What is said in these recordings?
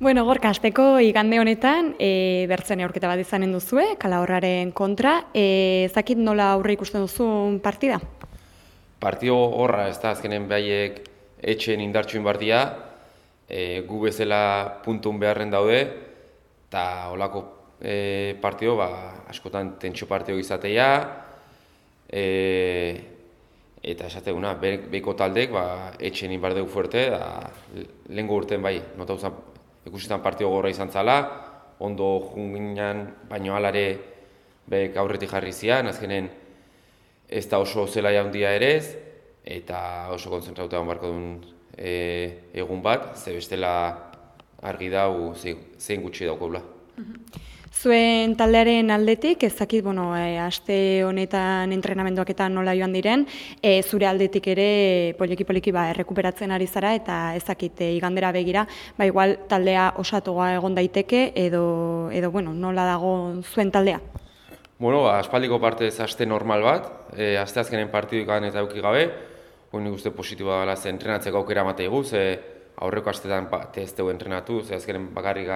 Bueno, gorka, azteko igande honetan, e, bertzen aurketa bat izanen duzue, kala horraren kontra, e, zakit nola aurre ikusten duzun partida? Partio horra, ez da, azkenen behaiek etxen indartxuin bardia, e, gu bezala puntun beharren daude, eta holako e, partio, ba, askotan tentxo partio izatea, e, eta esateguna, behiko taldek, ba, etxen inbardeu fuerte, da, lehenko urten bai, nota ikusitan partio gorra izan zala, ondo junginan, baino alare bek aurretik jarri zian, azkenen ez da oso zela handia ere ez, eta oso kontzentrauta egon barko duen e, egun bat, ze bestela argi dau zein gutxi daukobla. Mhm. Zuen taldearen aldetik, ez dakit, bueno, e, aste honetan entrenamenduak eta nola joan diren, e, zure aldetik ere poliki-poliki ba, errekuperatzen ari zara eta ez dakit, e, igandera begira, ba, igual taldea osatoa egon daiteke edo, edo bueno, nola dago zuen taldea? Bueno, ba, aspaldiko parte ez aste normal bat, e, aste azkenen partidu ikan eta euki gabe, hori nik uste positiboa dela ze entrenatzeko aukera matei guz, e, aurreko astetan ba, dugu entrenatu, ze azkenen bakarrik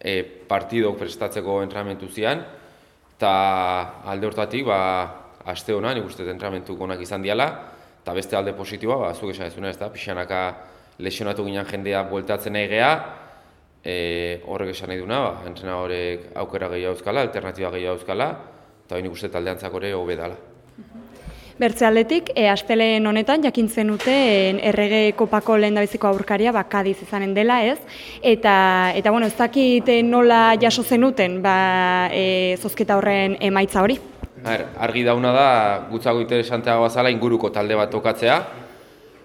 e, partidok prestatzeko entrenamentu zian, eta alde hortatik, ba, aste honan, nik entrenamentu gonak izan diala, eta beste alde positiboa, ba, zuk esan ez da, pixanaka lesionatu ginen jendea bueltatzen nahi geha, e, horrek esan nahi duna, ba, entrena horrek aukera gehiago euskala, alternatiba gehiago euskala, eta hori nik uste taldeantzak hori hobe dala. Bertze aldetik, e, asteleen honetan jakintzen dute errege kopako lehen dabeziko aurkaria ba, kadiz izanen dela ez, eta, eta bueno, ez dakit nola jaso zenuten ba, e, zozketa horren emaitza hori? Ar, argi dauna da, gutzago interesantea bazala inguruko talde bat tokatzea,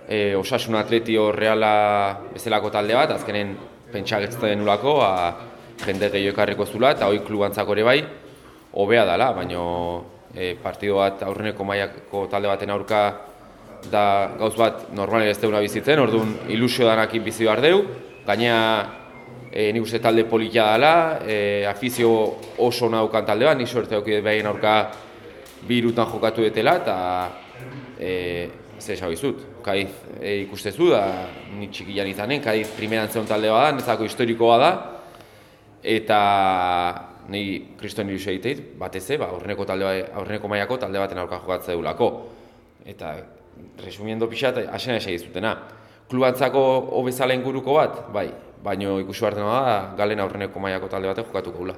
e, osasun atletio reala bezalako talde bat, azkenen pentsagetzen ulako, ba, jende gehiago ekarriko zula, eta hoi klubantzako ere bai, hobea dela, baina e, partido bat aurreneko mailako talde baten aurka da gauz bat normalen ez deuna bizitzen, orduan ilusio danakin bizi behar deu, gaina e, nik uste talde politia dela, e, afizio oso naukan talde bat, nik suerte haukide behaien aurka bi irutan jokatu detela, eta e, ze esan bizut, kaiz e, ikustezu da, nik txikian izanen, kaiz primeran zeon talde bat da, nezako historikoa da, eta ni kriston ilusio egiteit, batez ba, aurreneko talde aurreneko mailako talde baten aurka jokatzen dugulako. Eta resumiendo pixat, hasena esai zutena. Klubantzako hobezalen guruko bat, bai, baino ikusi hartzen da galen aurreneko mailako talde batek jokatuko gula.